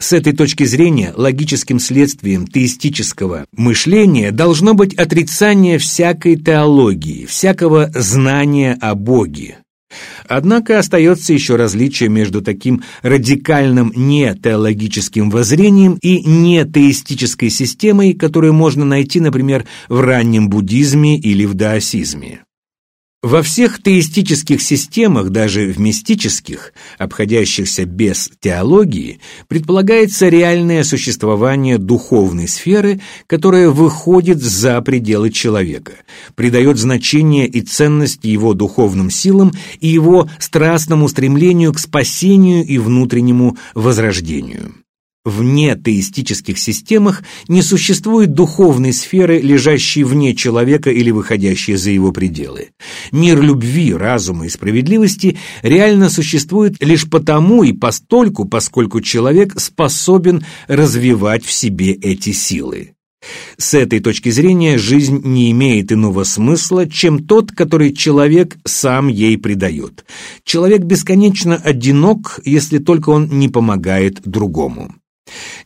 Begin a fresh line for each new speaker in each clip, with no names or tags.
С этой точки зрения логическим следствием теистического мышления должно быть отрицание всякой теологии, всякого знания о Боге. Однако остается еще различие между таким радикальным нетеологическим воззрением и нетеистической системой, которую можно найти, например, в раннем буддизме или в даосизме. Во всех теистических системах, даже в мистических, обходящихся без теологии, предполагается реальное существование духовной сферы, которая выходит за пределы человека, придает значение и ценность его духовным силам и его страстному стремлению к спасению и внутреннему возрождению. В нетеистических системах не существует духовной сферы, лежащей вне человека или выходящей за его пределы. Мир любви, разума и справедливости реально существует лишь потому и постольку, поскольку человек способен развивать в себе эти силы. С этой точки зрения жизнь не имеет иного смысла, чем тот, который человек сам ей придает. Человек бесконечно одинок, если только он не помогает другому.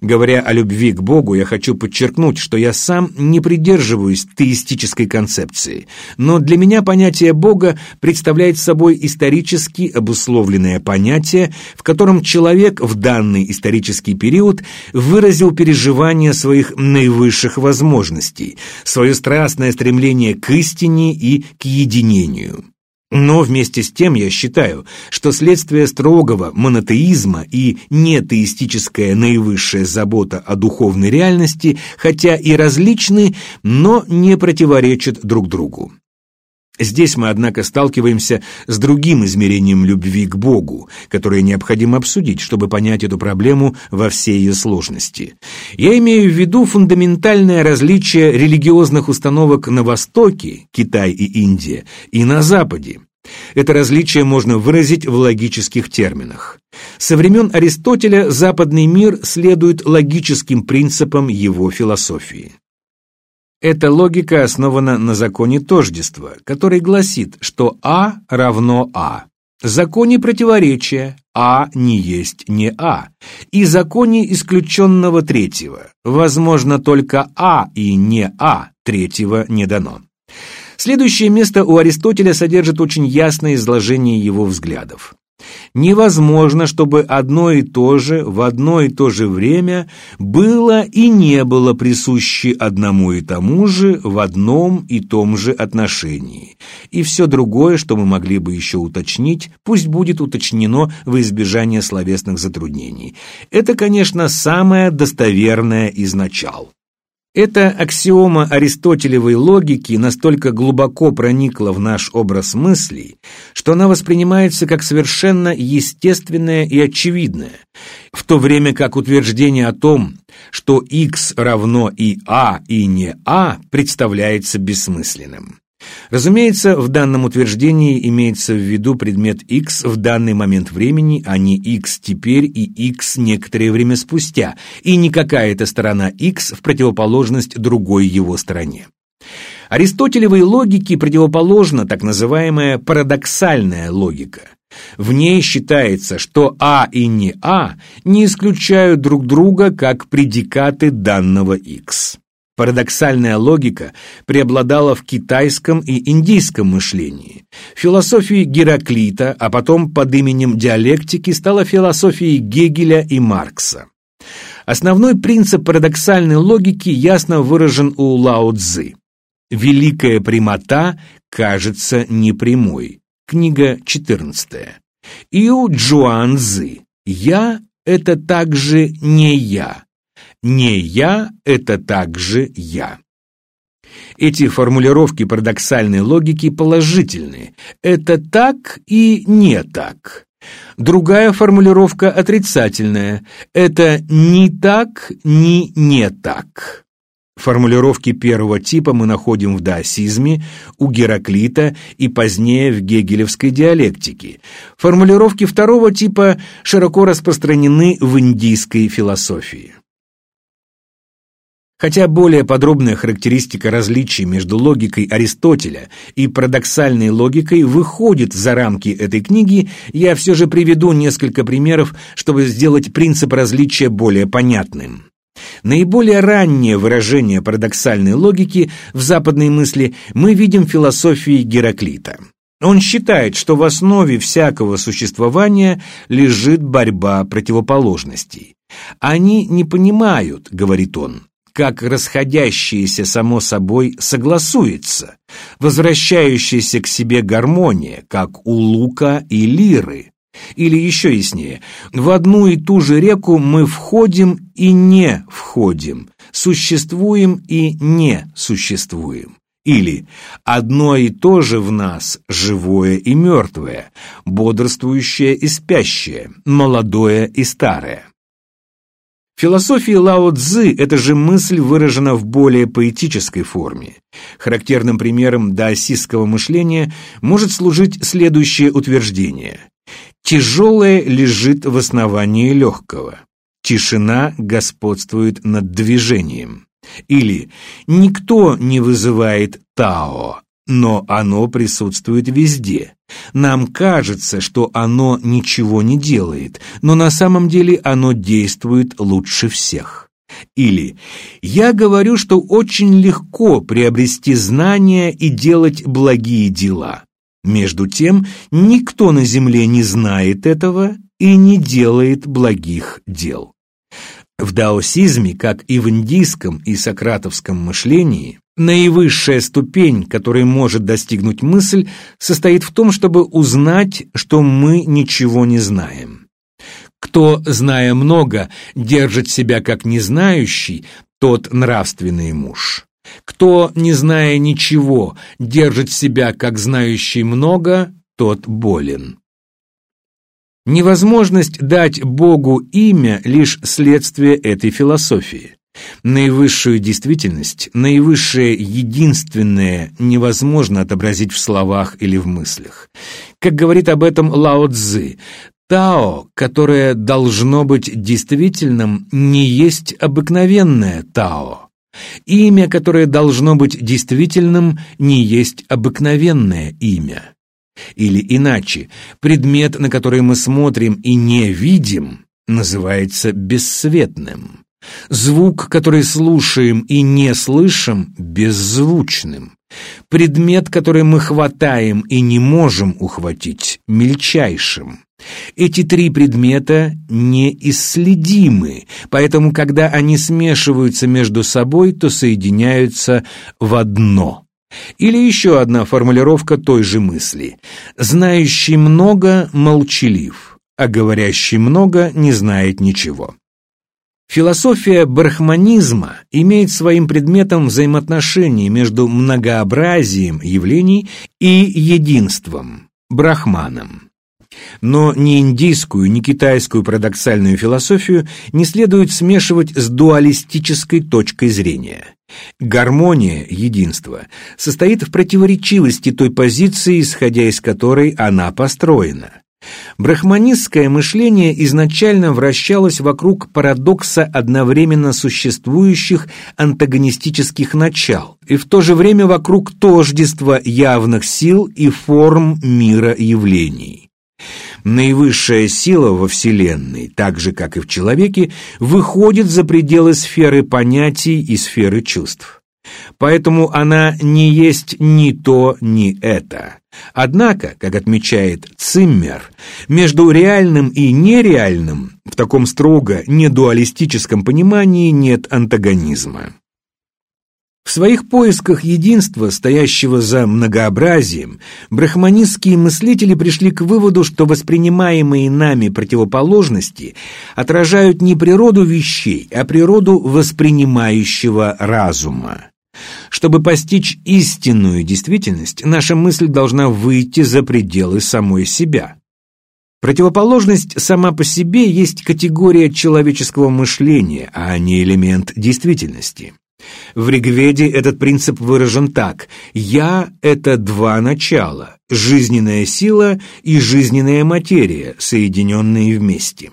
Говоря о любви к Богу, я хочу подчеркнуть, что я сам не придерживаюсь теистической концепции, но для меня понятие Бога представляет собой исторически обусловленное понятие, в котором человек в данный исторический период выразил переживание своих наивысших возможностей, свое страстное стремление к истине и к единению. Но вместе с тем я считаю, что следствие строгого монотеизма и нетеистическая наивысшая забота о духовной реальности, хотя и различны, но не противоречат друг другу. Здесь мы, однако, сталкиваемся с другим измерением любви к Богу, которое необходимо обсудить, чтобы понять эту проблему во всей ее сложности. Я имею в виду фундаментальное различие религиозных установок на Востоке, Китай и Индия, и на Западе. Это различие можно выразить в логических терминах. Со времен Аристотеля западный мир следует логическим принципам его философии. Эта логика основана на законе тождества, который гласит, что А равно А. Законе противоречия А не есть не А. И законе исключенного третьего. Возможно только А и не А, третьего не дано. Следующее место у Аристотеля содержит очень ясное изложение его взглядов. Невозможно, чтобы одно и то же в одно и то же время было и не было присуще одному и тому же в одном и том же отношении. И все другое, что мы могли бы еще уточнить, пусть будет уточнено во избежание словесных затруднений. Это, конечно, самое достоверное из начал. Эта аксиома аристотелевой логики настолько глубоко проникла в наш образ мыслей, что она воспринимается как совершенно естественная и очевидная, в то время как утверждение о том, что x равно и а и не а, представляется бессмысленным. Разумеется, в данном утверждении имеется в виду предмет x в данный момент времени, а не x теперь и x некоторое время спустя, и не какая-то сторона x в противоположность другой его стороне. Аристотелевой логике противоположна так называемая парадоксальная логика. В ней считается, что А и не А не исключают друг друга как предикаты данного x. Парадоксальная логика преобладала в китайском и индийском мышлении. Философии Гераклита, а потом под именем диалектики стала философией Гегеля и Маркса. Основной принцип парадоксальной логики ясно выражен у Лао Цзы. «Великая прямота кажется непрямой». Книга 14. И у Джуан Цзы «Я – это также не я». «Не я – это также я». Эти формулировки парадоксальной логики положительные. Это так и не так. Другая формулировка отрицательная. Это ни так, ни не так. Формулировки первого типа мы находим в даосизме, у Гераклита и позднее в гегелевской диалектике. Формулировки второго типа широко распространены в индийской философии. Хотя более подробная характеристика различий между логикой Аристотеля и парадоксальной логикой выходит за рамки этой книги, я все же приведу несколько примеров, чтобы сделать принцип различия более понятным. Наиболее раннее выражение парадоксальной логики в западной мысли мы видим в философии Гераклита. Он считает, что в основе всякого существования лежит борьба противоположностей. Они не понимают, говорит он, как расходящиеся само собой согласуется, возвращающаяся к себе гармония, как у лука и лиры. Или еще яснее, в одну и ту же реку мы входим и не входим, существуем и не существуем. Или одно и то же в нас живое и мертвое, бодрствующее и спящее, молодое и старое. Философии Лао Цзы эта же мысль выражена в более поэтической форме. Характерным примером даосистского мышления может служить следующее утверждение. Тяжелое лежит в основании легкого. Тишина господствует над движением. Или «никто не вызывает Тао, но оно присутствует везде. Нам кажется, что оно ничего не делает, но на самом деле оно действует лучше всех». Или «Я говорю, что очень легко приобрести знания и делать благие дела. Между тем, никто на земле не знает этого и не делает благих дел». В даосизме, как и в индийском и сократовском мышлении, наивысшая ступень, которой может достигнуть мысль, состоит в том, чтобы узнать, что мы ничего не знаем. Кто, зная много, держит себя как незнающий, тот нравственный муж. Кто, не зная ничего, держит себя как знающий много, тот болен. Невозможность дать Богу имя – лишь следствие этой философии. Наивысшую действительность, наивысшее единственное невозможно отобразить в словах или в мыслях. Как говорит об этом Лао Цзы, Тао, которое должно быть действительным, не есть обыкновенное Тао. Имя, которое должно быть действительным, не есть обыкновенное имя. Или иначе, предмет, на который мы смотрим и не видим, называется бесцветным. Звук, который слушаем и не слышим, беззвучным. Предмет, который мы хватаем и не можем ухватить, мельчайшим. Эти три предмета неисследимы, поэтому, когда они смешиваются между собой, то соединяются в одно. Или еще одна формулировка той же мысли. «Знающий много молчалив, а говорящий много не знает ничего». Философия брахманизма имеет своим предметом взаимоотношения между многообразием явлений и единством, брахманом. Но ни индийскую, ни китайскую парадоксальную философию не следует смешивать с дуалистической точкой зрения. Гармония, единство, состоит в противоречивости той позиции, исходя из которой она построена. Брахманистское мышление изначально вращалось вокруг парадокса одновременно существующих антагонистических начал и в то же время вокруг тождества явных сил и форм мира явлений. Наивысшая сила во Вселенной, так же, как и в человеке, выходит за пределы сферы понятий и сферы чувств. Поэтому она не есть ни то, ни это. Однако, как отмечает Циммер, между реальным и нереальным в таком строго недуалистическом понимании нет антагонизма. В своих поисках единства, стоящего за многообразием, брахманистские мыслители пришли к выводу, что воспринимаемые нами противоположности отражают не природу вещей, а природу воспринимающего разума. Чтобы постичь истинную действительность, наша мысль должна выйти за пределы самой себя. Противоположность сама по себе есть категория человеческого мышления, а не элемент действительности. В Ригведе этот принцип выражен так «Я – это два начала – жизненная сила и жизненная материя, соединенные вместе».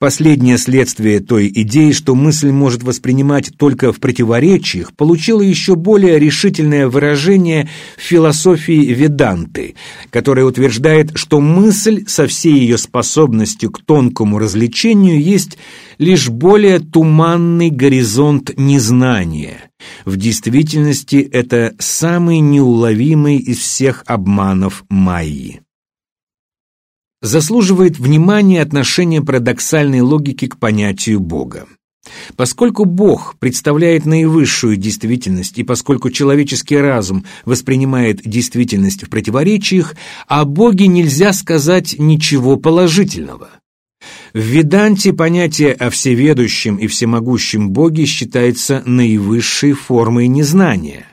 Последнее следствие той идеи, что мысль может воспринимать только в противоречиях, получило еще более решительное выражение в философии Веданты, которая утверждает, что мысль со всей ее способностью к тонкому развлечению есть лишь более туманный горизонт незнания. В действительности это самый неуловимый из всех обманов Майи заслуживает внимания отношение парадоксальной логики к понятию Бога. Поскольку Бог представляет наивысшую действительность и поскольку человеческий разум воспринимает действительность в противоречиях, о Боге нельзя сказать ничего положительного. В Веданте понятие о всеведущем и всемогущем Боге считается наивысшей формой незнания.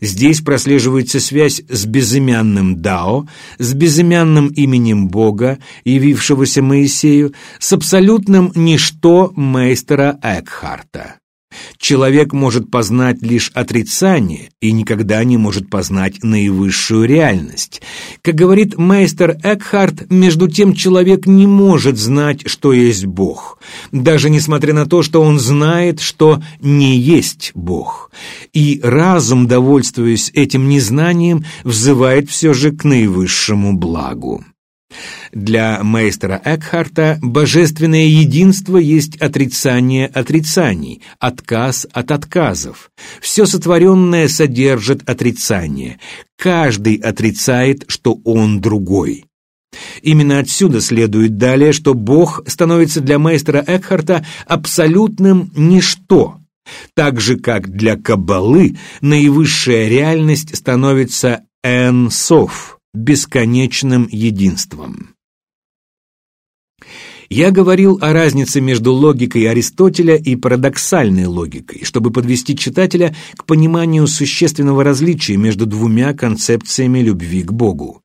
Здесь прослеживается связь с безымянным Дао, с безымянным именем Бога, явившегося Моисею, с абсолютным ничто мейстера Экхарта. Человек может познать лишь отрицание и никогда не может познать наивысшую реальность. Как говорит мейстер Экхарт, между тем человек не может знать, что есть Бог, даже несмотря на то, что он знает, что не есть Бог. И разум, довольствуясь этим незнанием, взывает все же к наивысшему благу. Для мейстера Экхарта божественное единство есть отрицание отрицаний, отказ от отказов. Все сотворенное содержит отрицание. Каждый отрицает, что он другой. Именно отсюда следует далее, что Бог становится для мейстера Экхарта абсолютным ничто, так же, как для Каббалы наивысшая реальность становится Энсов, бесконечным единством. Я говорил о разнице между логикой Аристотеля и парадоксальной логикой, чтобы подвести читателя к пониманию существенного различия между двумя концепциями любви к Богу.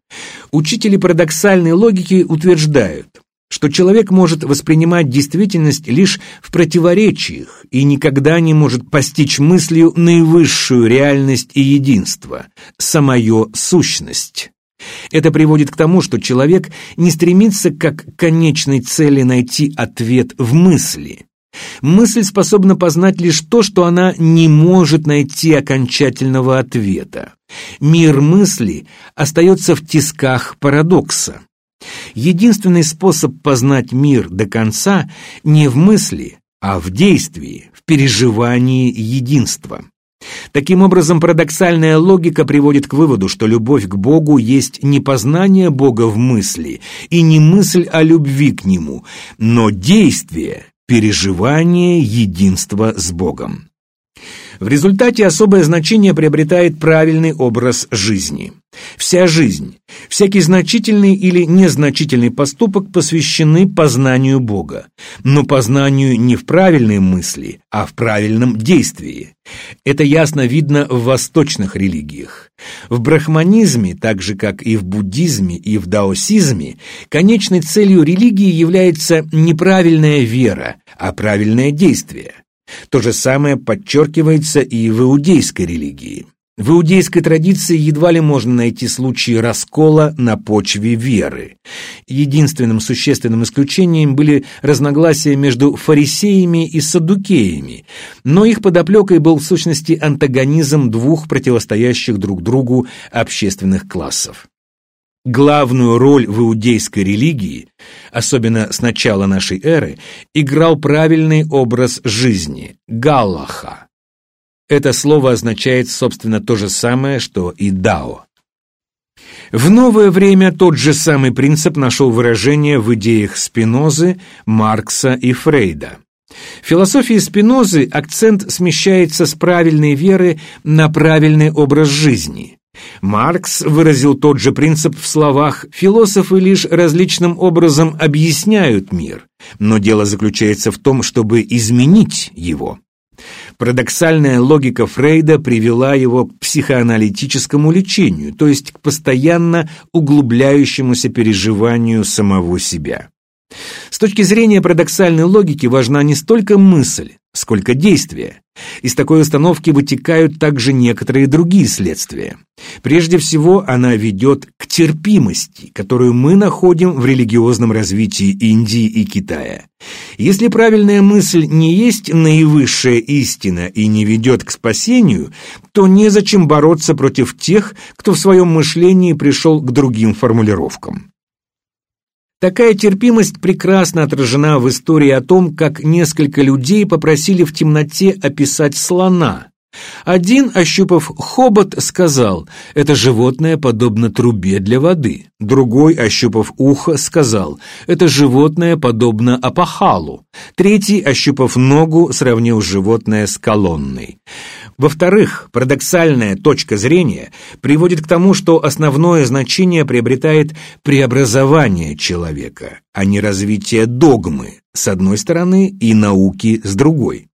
Учители парадоксальной логики утверждают, что человек может воспринимать действительность лишь в противоречиях и никогда не может постичь мыслью наивысшую реальность и единство, самую сущность. Это приводит к тому, что человек не стремится как к конечной цели найти ответ в мысли. Мысль способна познать лишь то, что она не может найти окончательного ответа. Мир мысли остается в тисках парадокса. Единственный способ познать мир до конца не в мысли, а в действии, в переживании единства. Таким образом, парадоксальная логика приводит к выводу, что любовь к Богу есть не познание Бога в мысли и не мысль о любви к Нему, но действие, переживание единства с Богом. В результате особое значение приобретает правильный образ жизни. Вся жизнь, всякий значительный или незначительный поступок посвящены познанию Бога, но познанию не в правильной мысли, а в правильном действии. Это ясно видно в восточных религиях. В брахманизме, так же как и в буддизме и в даосизме, конечной целью религии является не правильная вера, а правильное действие. То же самое подчеркивается и в иудейской религии. В иудейской традиции едва ли можно найти случаи раскола на почве веры. Единственным существенным исключением были разногласия между фарисеями и саддукеями, но их подоплекой был в сущности антагонизм двух противостоящих друг другу общественных классов. Главную роль в иудейской религии, особенно с начала нашей эры, играл правильный образ жизни – галлаха. Это слово означает, собственно, то же самое, что и дао. В новое время тот же самый принцип нашел выражение в идеях Спинозы, Маркса и Фрейда. В философии Спинозы акцент смещается с правильной веры на правильный образ жизни – Маркс выразил тот же принцип в словах «философы лишь различным образом объясняют мир, но дело заключается в том, чтобы изменить его». Парадоксальная логика Фрейда привела его к психоаналитическому лечению, то есть к постоянно углубляющемуся переживанию самого себя. С точки зрения парадоксальной логики важна не столько мысль, сколько действие. Из такой установки вытекают также некоторые другие следствия. Прежде всего, она ведет терпимости, которую мы находим в религиозном развитии Индии и Китая. Если правильная мысль не есть наивысшая истина и не ведет к спасению, то незачем бороться против тех, кто в своем мышлении пришел к другим формулировкам. Такая терпимость прекрасно отражена в истории о том, как несколько людей попросили в темноте описать слона. Один, ощупав хобот, сказал, это животное подобно трубе для воды. Другой, ощупав ухо, сказал, это животное подобно апахалу. Третий, ощупав ногу, сравнил животное с колонной. Во-вторых, парадоксальная точка зрения приводит к тому, что основное значение приобретает преобразование человека, а не развитие догмы, с одной стороны, и науки с другой.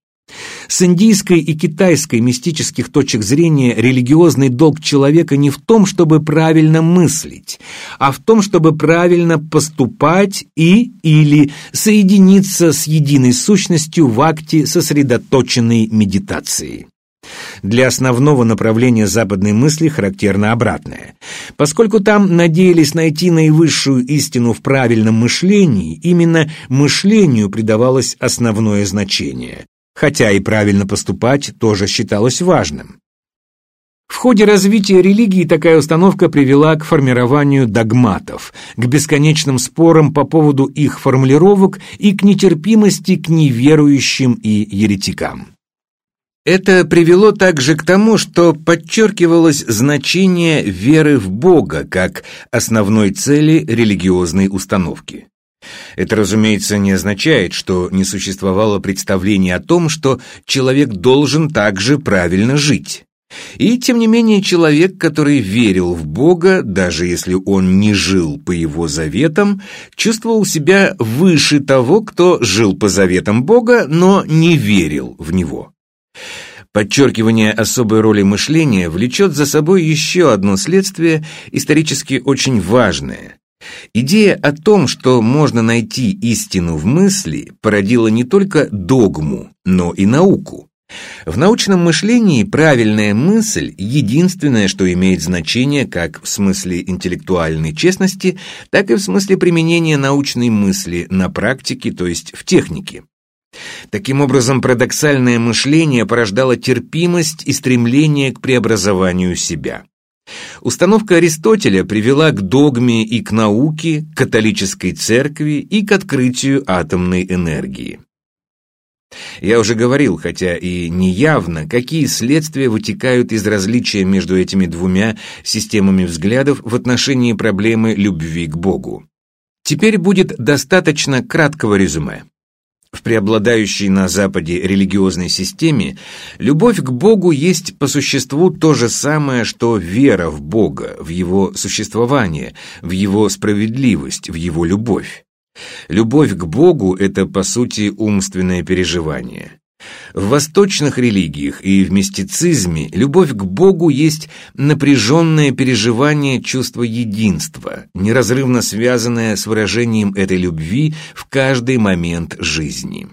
С индийской и китайской мистических точек зрения религиозный долг человека не в том, чтобы правильно мыслить, а в том, чтобы правильно поступать и или соединиться с единой сущностью в акте сосредоточенной медитации. Для основного направления западной мысли характерно обратное. Поскольку там надеялись найти наивысшую истину в правильном мышлении, именно мышлению придавалось основное значение хотя и правильно поступать тоже считалось важным. В ходе развития религии такая установка привела к формированию догматов, к бесконечным спорам по поводу их формулировок и к нетерпимости к неверующим и еретикам. Это привело также к тому, что подчеркивалось значение веры в Бога как основной цели религиозной установки. Это, разумеется, не означает, что не существовало представление о том, что человек должен также правильно жить. И, тем не менее, человек, который верил в Бога, даже если он не жил по его заветам, чувствовал себя выше того, кто жил по заветам Бога, но не верил в Него. Подчеркивание особой роли мышления влечет за собой еще одно следствие, исторически очень важное – Идея о том, что можно найти истину в мысли, породила не только догму, но и науку. В научном мышлении правильная мысль – единственное, что имеет значение как в смысле интеллектуальной честности, так и в смысле применения научной мысли на практике, то есть в технике. Таким образом, парадоксальное мышление порождало терпимость и стремление к преобразованию себя. Установка Аристотеля привела к догме и к науке, к католической церкви и к открытию атомной энергии. Я уже говорил, хотя и неявно, какие следствия вытекают из различия между этими двумя системами взглядов в отношении проблемы любви к Богу. Теперь будет достаточно краткого резюме. В преобладающей на Западе религиозной системе любовь к Богу есть по существу то же самое, что вера в Бога, в Его существование, в Его справедливость, в Его любовь. Любовь к Богу – это, по сути, умственное переживание. В восточных религиях и в мистицизме любовь к Богу есть напряженное переживание чувства единства, неразрывно связанное с выражением этой любви в каждый момент жизни.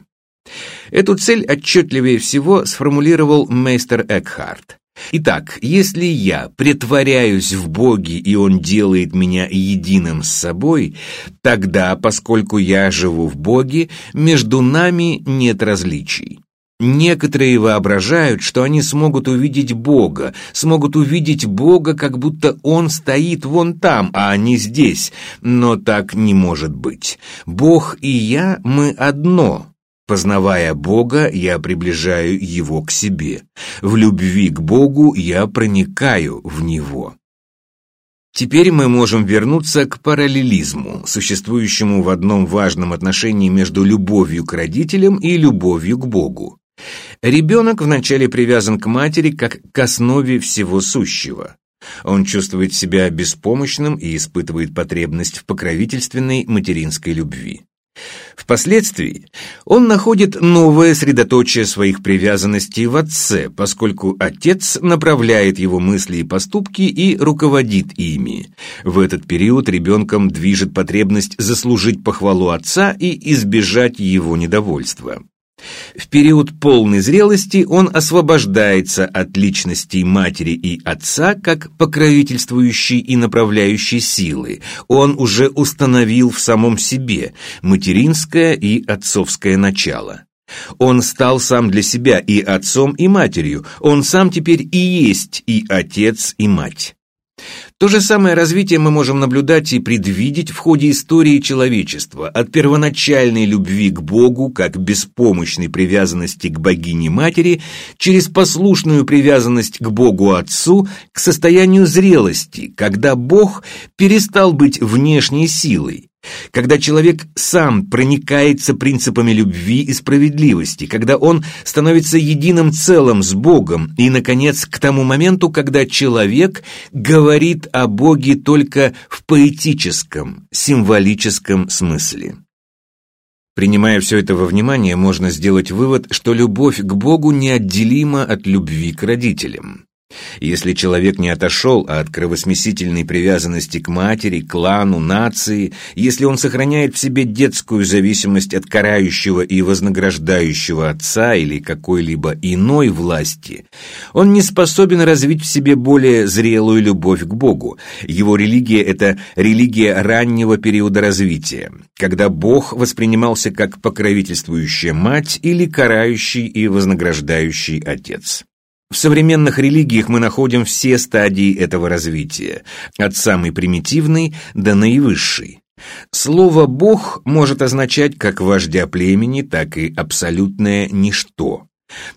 Эту цель отчетливее всего сформулировал мейстер Экхарт. Итак, если я притворяюсь в Боге, и Он делает меня единым с собой, тогда, поскольку я живу в Боге, между нами нет различий. Некоторые воображают, что они смогут увидеть Бога, смогут увидеть Бога, как будто Он стоит вон там, а они здесь. Но так не может быть. Бог и я, мы одно. Познавая Бога, я приближаю Его к себе. В любви к Богу я проникаю в Него. Теперь мы можем вернуться к параллелизму, существующему в одном важном отношении между любовью к родителям и любовью к Богу. Ребенок вначале привязан к матери как к основе всего сущего. Он чувствует себя беспомощным и испытывает потребность в покровительственной материнской любви. Впоследствии он находит новое средоточие своих привязанностей в отце, поскольку отец направляет его мысли и поступки и руководит ими. В этот период ребенком движет потребность заслужить похвалу отца и избежать его недовольства. В период полной зрелости он освобождается от личностей матери и отца как покровительствующей и направляющей силы. Он уже установил в самом себе материнское и отцовское начало. Он стал сам для себя и отцом, и матерью. Он сам теперь и есть и отец, и мать. То же самое развитие мы можем наблюдать и предвидеть в ходе истории человечества, от первоначальной любви к Богу, как беспомощной привязанности к богине-матери, через послушную привязанность к Богу Отцу, к состоянию зрелости, когда Бог перестал быть внешней силой, когда человек сам проникается принципами любви и справедливости, когда он становится единым целым с Богом, и, наконец, к тому моменту, когда человек говорит о Боге только в поэтическом, символическом смысле. Принимая все это во внимание, можно сделать вывод, что любовь к Богу неотделима от любви к родителям. Если человек не отошел от кровосмесительной привязанности к матери, клану, нации, если он сохраняет в себе детскую зависимость от карающего и вознаграждающего отца или какой-либо иной власти, он не способен развить в себе более зрелую любовь к Богу. Его религия – это религия раннего периода развития, когда Бог воспринимался как покровительствующая мать или карающий и вознаграждающий отец. В современных религиях мы находим все стадии этого развития, от самой примитивной до наивысшей. Слово «бог» может означать как вождя племени, так и абсолютное ничто.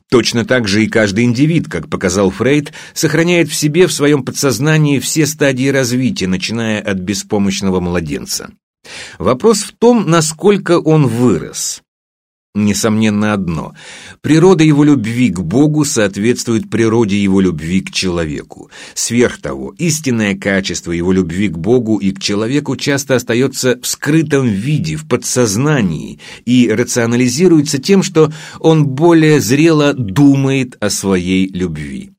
Точно так же и каждый индивид, как показал Фрейд, сохраняет в себе в своем подсознании все стадии развития, начиная от беспомощного младенца. Вопрос в том, насколько он вырос. Несомненно одно. Природа его любви к Богу соответствует природе его любви к человеку. Сверх того, истинное качество его любви к Богу и к человеку часто остается в скрытом виде, в подсознании, и рационализируется тем, что он более зрело думает о своей любви.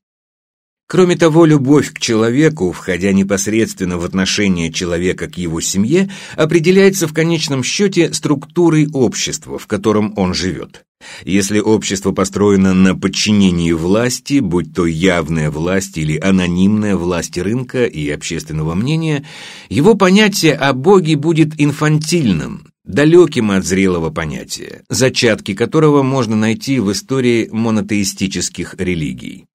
Кроме того, любовь к человеку, входя непосредственно в отношение человека к его семье, определяется в конечном счете структурой общества, в котором он живет. Если общество построено на подчинении власти, будь то явная власть или анонимная власть рынка и общественного мнения, его понятие о Боге будет инфантильным, далеким от зрелого понятия, зачатки которого можно найти в истории монотеистических религий.